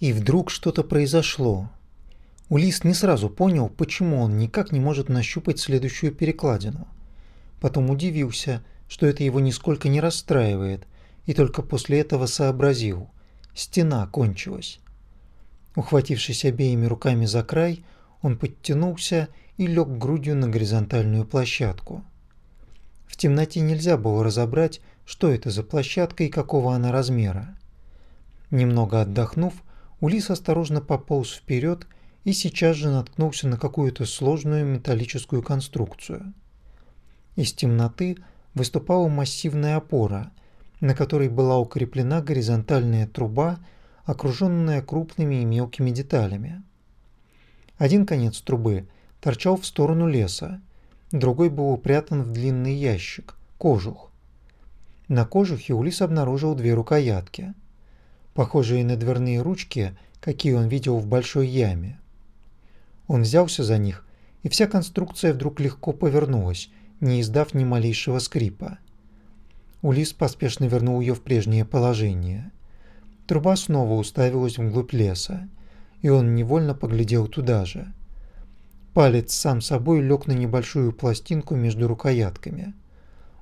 И вдруг что-то произошло. Улис не сразу понял, почему он никак не может нащупать следующую перекладину. Потом удивился, что это его нисколько не расстраивает, и только после этого сообразил – стена кончилась. Ухватившись обеими руками за край, он подтянулся и лег грудью на горизонтальную площадку. В темноте нельзя было разобрать, что это за площадка и какого она размера. Немного отдохнув, Улис осторожно пополз вперед и сейчас же наткнулся на какую-то сложную металлическую конструкцию. Из темноты выступала массивная опора, на которой была укреплена горизонтальная труба, окруженная крупными и мелкими деталями. Один конец трубы торчал в сторону леса, другой был упрятан в длинный ящик, кожух. На кожухе Улис обнаружил две рукоятки, похожие на дверные ручки, какие он видел в большой яме. Он взялся за них, и вся конструкция вдруг легко повернулась, не издав ни малейшего скрипа. Улис поспешно вернул ее в прежнее положение. Труба снова уставилась вглубь леса, и он невольно поглядел туда же. Палец сам собой лег на небольшую пластинку между рукоятками.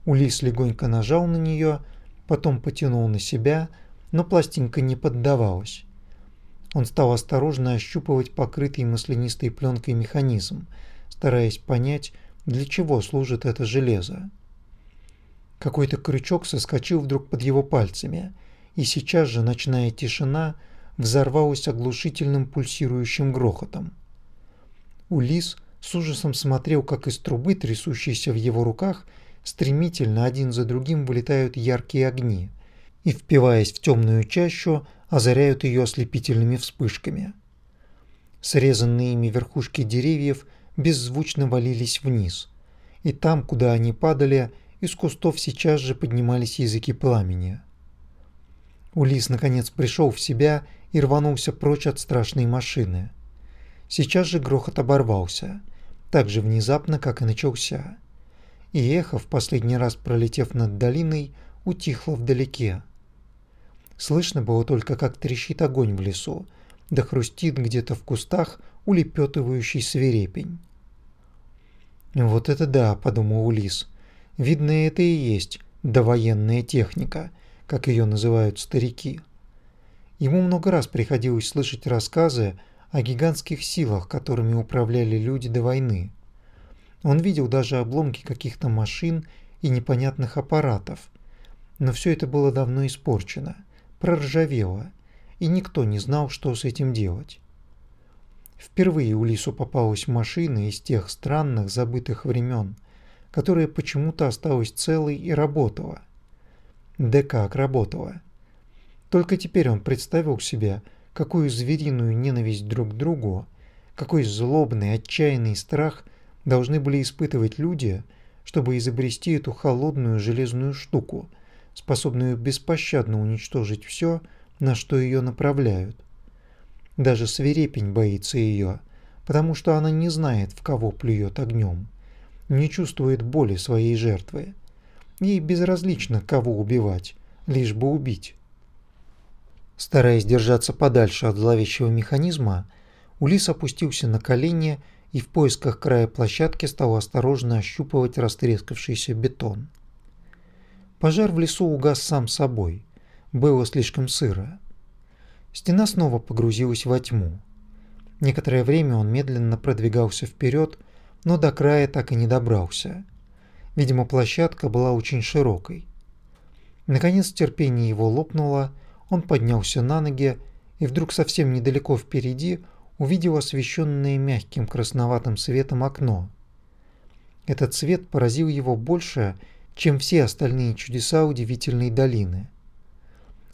Улис легонько нажал на нее, потом потянул на себя, но пластинка не поддавалась. Он стал осторожно ощупывать покрытый маслянистой пленкой механизм, стараясь понять, для чего служит это железо. Какой-то крючок соскочил вдруг под его пальцами, и сейчас же ночная тишина взорвалась оглушительным пульсирующим грохотом. Улис с ужасом смотрел, как из трубы, трясущейся в его руках, стремительно один за другим вылетают яркие огни и, впиваясь в темную чащу, озаряют ее ослепительными вспышками. Срезанные ими верхушки деревьев беззвучно валились вниз, и там, куда они падали, из кустов сейчас же поднимались языки пламени. Улис наконец пришел в себя и рванулся прочь от страшной машины. Сейчас же грохот оборвался, так же внезапно, как и начался. И эхо, в последний раз пролетев над долиной, утихло вдалеке. Слышно было только, как трещит огонь в лесу, да хрустит где-то в кустах улепетывающий свирепень. «Вот это да», — подумал Улис. «Видно, это и есть довоенная техника, как ее называют старики». Ему много раз приходилось слышать рассказы о гигантских силах, которыми управляли люди до войны. Он видел даже обломки каких-то машин и непонятных аппаратов, но все это было давно испорчено, проржавело, и никто не знал, что с этим делать. Впервые Улису попалась машина из тех странных забытых времен, которая почему-то осталась целой и работала. Да как работала? Только теперь он представил себе, какую звериную ненависть друг к другу, какой злобный, отчаянный страх должны были испытывать люди, чтобы изобрести эту холодную железную штуку, способную беспощадно уничтожить все, на что ее направляют. Даже свирепень боится ее, потому что она не знает, в кого плюет огнем, не чувствует боли своей жертвы. Ей безразлично, кого убивать, лишь бы убить. Стараясь держаться подальше от зловещего механизма, Улис опустился на колени и в поисках края площадки стал осторожно ощупывать растрескавшийся бетон. Пожар в лесу угас сам собой. Было слишком сыро. Стена снова погрузилась во тьму. Некоторое время он медленно продвигался вперед, но до края так и не добрался. Видимо, площадка была очень широкой. Наконец терпение его лопнуло, он поднялся на ноги и вдруг совсем недалеко впереди увидел освещенное мягким красноватым светом окно. Этот свет поразил его больше, чем все остальные чудеса удивительной долины.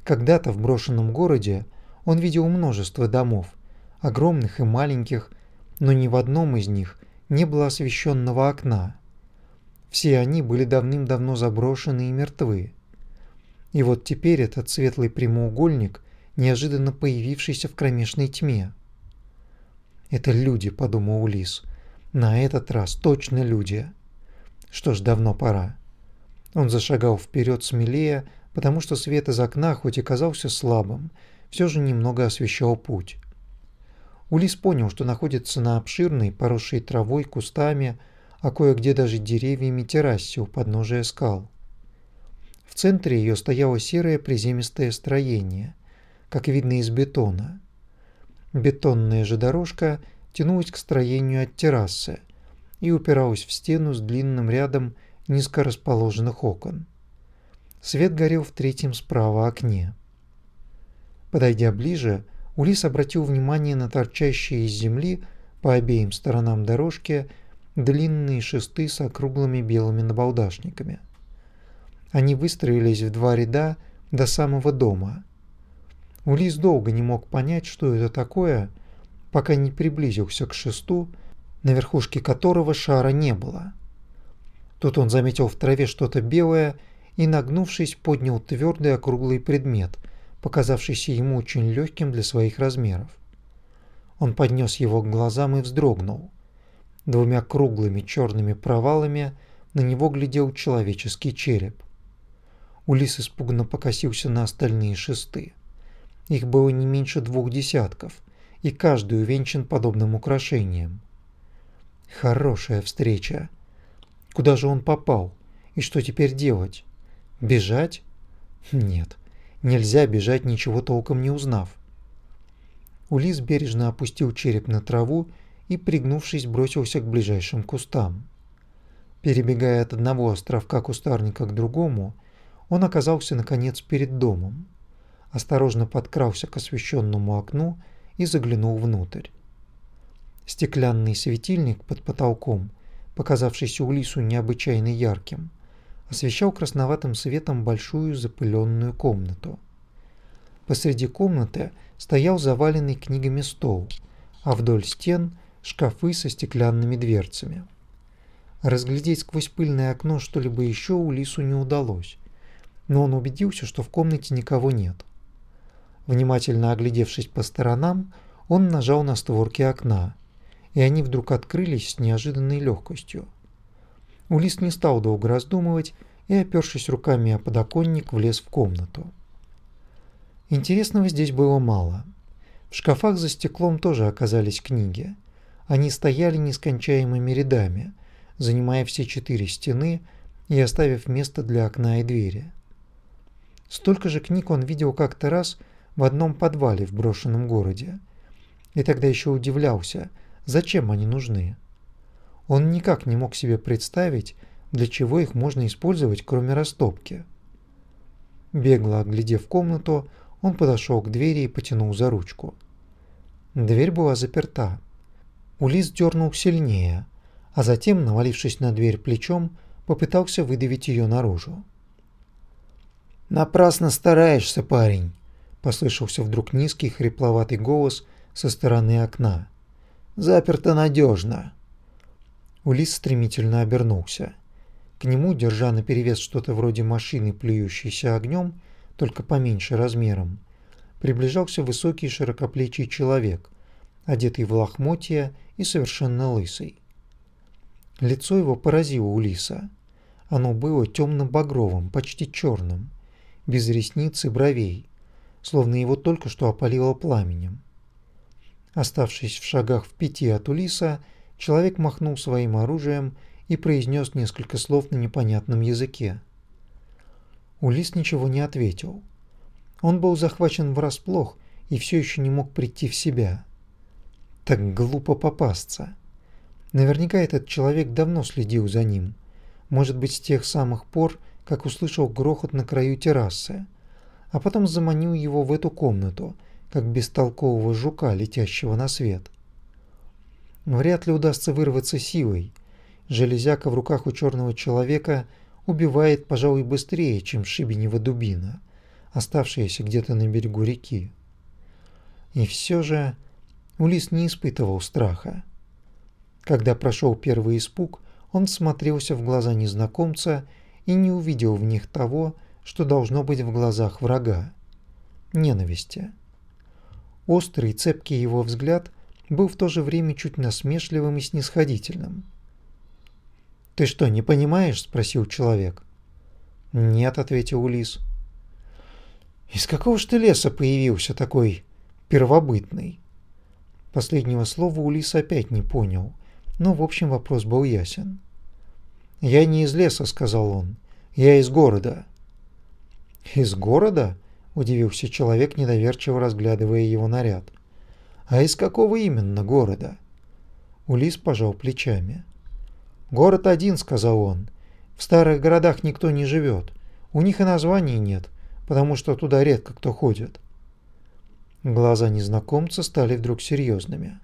Когда-то в брошенном городе он видел множество домов, огромных и маленьких, но ни в одном из них не было освещенного окна. Все они были давным-давно заброшены и мертвы. И вот теперь этот светлый прямоугольник, неожиданно появившийся в кромешной тьме. «Это люди», — подумал Улис. «На этот раз точно люди». Что ж, давно пора. Он зашагал вперед смелее, потому что свет из окна, хоть и казался слабым, все же немного освещал путь. Улис понял, что находится на обширной, поросшей травой, кустами, а кое-где даже деревьями террасе у подножия скал. В центре ее стояло серое приземистое строение, как видно из бетона. Бетонная же дорожка тянулась к строению от террасы и упиралась в стену с длинным рядом низко расположенных окон. Свет горел в третьем справа окне. Подойдя ближе, Улис обратил внимание на торчащие из земли по обеим сторонам дорожки длинные шесты с округлыми белыми набалдашниками. Они выстроились в два ряда до самого дома. Улис долго не мог понять, что это такое, пока не приблизился к шесту, на верхушке которого шара не было. Тут он заметил в траве что-то белое и, нагнувшись, поднял твердый округлый предмет, показавшийся ему очень легким для своих размеров. Он поднес его к глазам и вздрогнул. Двумя круглыми черными провалами на него глядел человеческий череп. Улис испуганно покосился на остальные шесты. Их было не меньше двух десятков, и каждый увенчан подобным украшением. Хорошая встреча. Куда же он попал? И что теперь делать? Бежать? Нет, нельзя бежать, ничего толком не узнав. Улис бережно опустил череп на траву и, пригнувшись, бросился к ближайшим кустам. Перебегая от одного островка кустарника к другому, он оказался наконец перед домом. Осторожно подкрался к освещенному окну и заглянул внутрь. Стеклянный светильник под потолком, показавшийся Улису необычайно ярким, освещал красноватым светом большую запыленную комнату. Посреди комнаты стоял заваленный книгами стол, а вдоль стен шкафы со стеклянными дверцами. Разглядеть сквозь пыльное окно что-либо еще Улису не удалось но он убедился, что в комнате никого нет. Внимательно оглядевшись по сторонам, он нажал на створки окна, и они вдруг открылись с неожиданной легкостью. Улис не стал долго раздумывать и, опершись руками о подоконник, влез в комнату. Интересного здесь было мало. В шкафах за стеклом тоже оказались книги. Они стояли нескончаемыми рядами, занимая все четыре стены и оставив место для окна и двери. Столько же книг он видел как-то раз в одном подвале в брошенном городе. И тогда еще удивлялся, зачем они нужны. Он никак не мог себе представить, для чего их можно использовать, кроме растопки. Бегло оглядев комнату, он подошел к двери и потянул за ручку. Дверь была заперта. Улис дернул сильнее, а затем, навалившись на дверь плечом, попытался выдавить ее наружу. «Напрасно стараешься, парень», – послышался вдруг низкий хрипловатый голос со стороны окна. «Заперто надежно». Улис стремительно обернулся. К нему, держа наперевес что-то вроде машины, плюющейся огнем, только поменьше размером, приближался высокий широкоплечий человек, одетый в лохмотья и совершенно лысый. Лицо его поразило Улиса. Оно было темно-багровым, почти черным без ресниц и бровей, словно его только что опалило пламенем. Оставшись в шагах в пяти от Улиса, человек махнул своим оружием и произнес несколько слов на непонятном языке. Улис ничего не ответил. Он был захвачен врасплох и все еще не мог прийти в себя. Так глупо попасться. Наверняка этот человек давно следил за ним. Может быть, с тех самых пор, как услышал грохот на краю террасы, а потом заманил его в эту комнату, как бестолкового жука, летящего на свет. Вряд ли удастся вырваться силой. Железяка в руках у черного человека убивает, пожалуй, быстрее, чем шибенева дубина, оставшаяся где-то на берегу реки. И все же Улис не испытывал страха. Когда прошел первый испуг, он смотрелся в глаза незнакомца и не увидел в них того, что должно быть в глазах врага – ненависти. Острый, цепкий его взгляд был в то же время чуть насмешливым и снисходительным. «Ты что, не понимаешь?» – спросил человек. «Нет», – ответил Улис. Из какого ж ты леса появился такой первобытный? Последнего слова Улис опять не понял, но в общем вопрос был ясен. «Я не из леса», — сказал он. «Я из города». «Из города?» — удивился человек, недоверчиво разглядывая его наряд. «А из какого именно города?» Улис пожал плечами. «Город один», — сказал он. «В старых городах никто не живет. У них и названий нет, потому что туда редко кто ходит». Глаза незнакомца стали вдруг серьезными.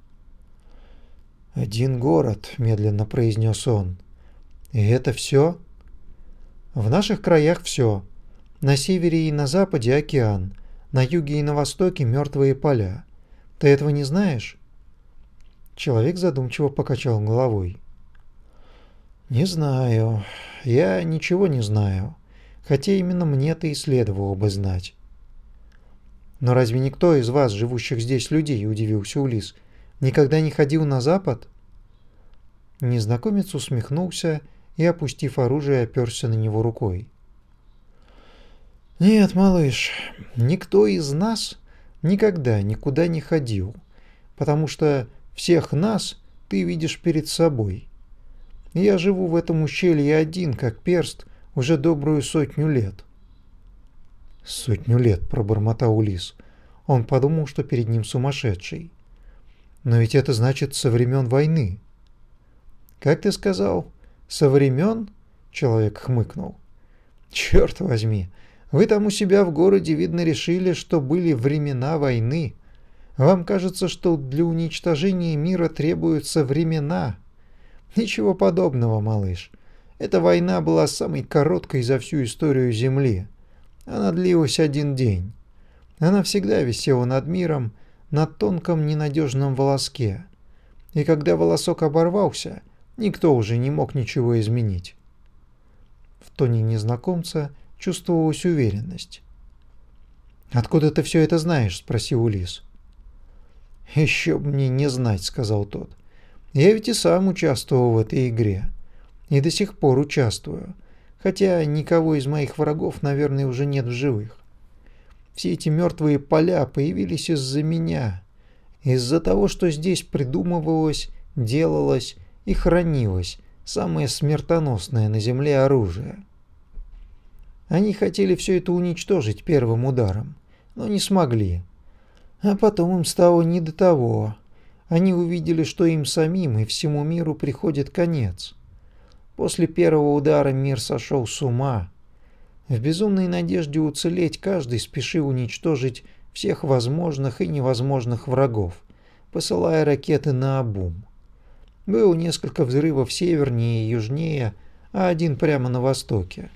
«Один город», — медленно произнес он. «И это все?» «В наших краях все. На севере и на западе океан, на юге и на востоке мертвые поля. Ты этого не знаешь?» Человек задумчиво покачал головой. «Не знаю. Я ничего не знаю. Хотя именно мне-то и следовало бы знать». «Но разве никто из вас, живущих здесь людей, — удивился Улис, — никогда не ходил на запад?» Незнакомец усмехнулся и, опустив оружие, оперся на него рукой. «Нет, малыш, никто из нас никогда никуда не ходил, потому что всех нас ты видишь перед собой. Я живу в этом ущелье один, как перст, уже добрую сотню лет». «Сотню лет», — пробормотал Улис. Он подумал, что перед ним сумасшедший. «Но ведь это значит со времен войны». «Как ты сказал? Со времен?» — человек хмыкнул. «Черт возьми, вы там у себя в городе, видно, решили, что были времена войны. Вам кажется, что для уничтожения мира требуются времена. Ничего подобного, малыш. Эта война была самой короткой за всю историю Земли. Она длилась один день. Она всегда висела над миром на тонком ненадежном волоске. И когда волосок оборвался, никто уже не мог ничего изменить. В тоне незнакомца чувствовалась уверенность. «Откуда ты все это знаешь?» – спросил Улис. «Еще мне не знать», – сказал тот. «Я ведь и сам участвовал в этой игре. И до сих пор участвую. Хотя никого из моих врагов, наверное, уже нет в живых. Все эти мертвые поля появились из-за меня. Из-за того, что здесь придумывалось, делалось и хранилось самое смертоносное на Земле оружие. Они хотели все это уничтожить первым ударом, но не смогли. А потом им стало не до того. Они увидели, что им самим и всему миру приходит конец. После первого удара мир сошел с ума. В безумной надежде уцелеть каждый спешил уничтожить всех возможных и невозможных врагов, посылая ракеты на обум. Было несколько взрывов севернее и южнее, а один прямо на востоке.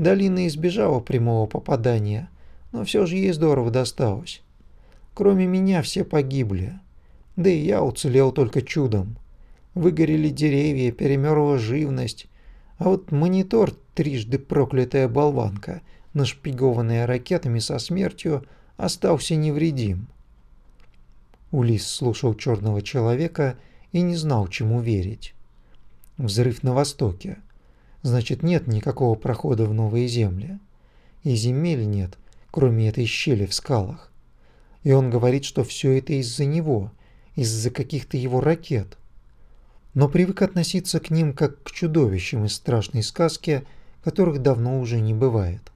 Долина избежала прямого попадания, но все же ей здорово досталось. Кроме меня все погибли. Да и я уцелел только чудом. Выгорели деревья, перемерла живность. А вот монитор, трижды проклятая болванка, нашпигованная ракетами со смертью, остался невредим. Улис слушал черного человека и не знал, чему верить. Взрыв на востоке. Значит, нет никакого прохода в новые земли. И земель нет, кроме этой щели в скалах. И он говорит, что все это из-за него, из-за каких-то его ракет. Но привык относиться к ним как к чудовищам из страшной сказки, которых давно уже не бывает.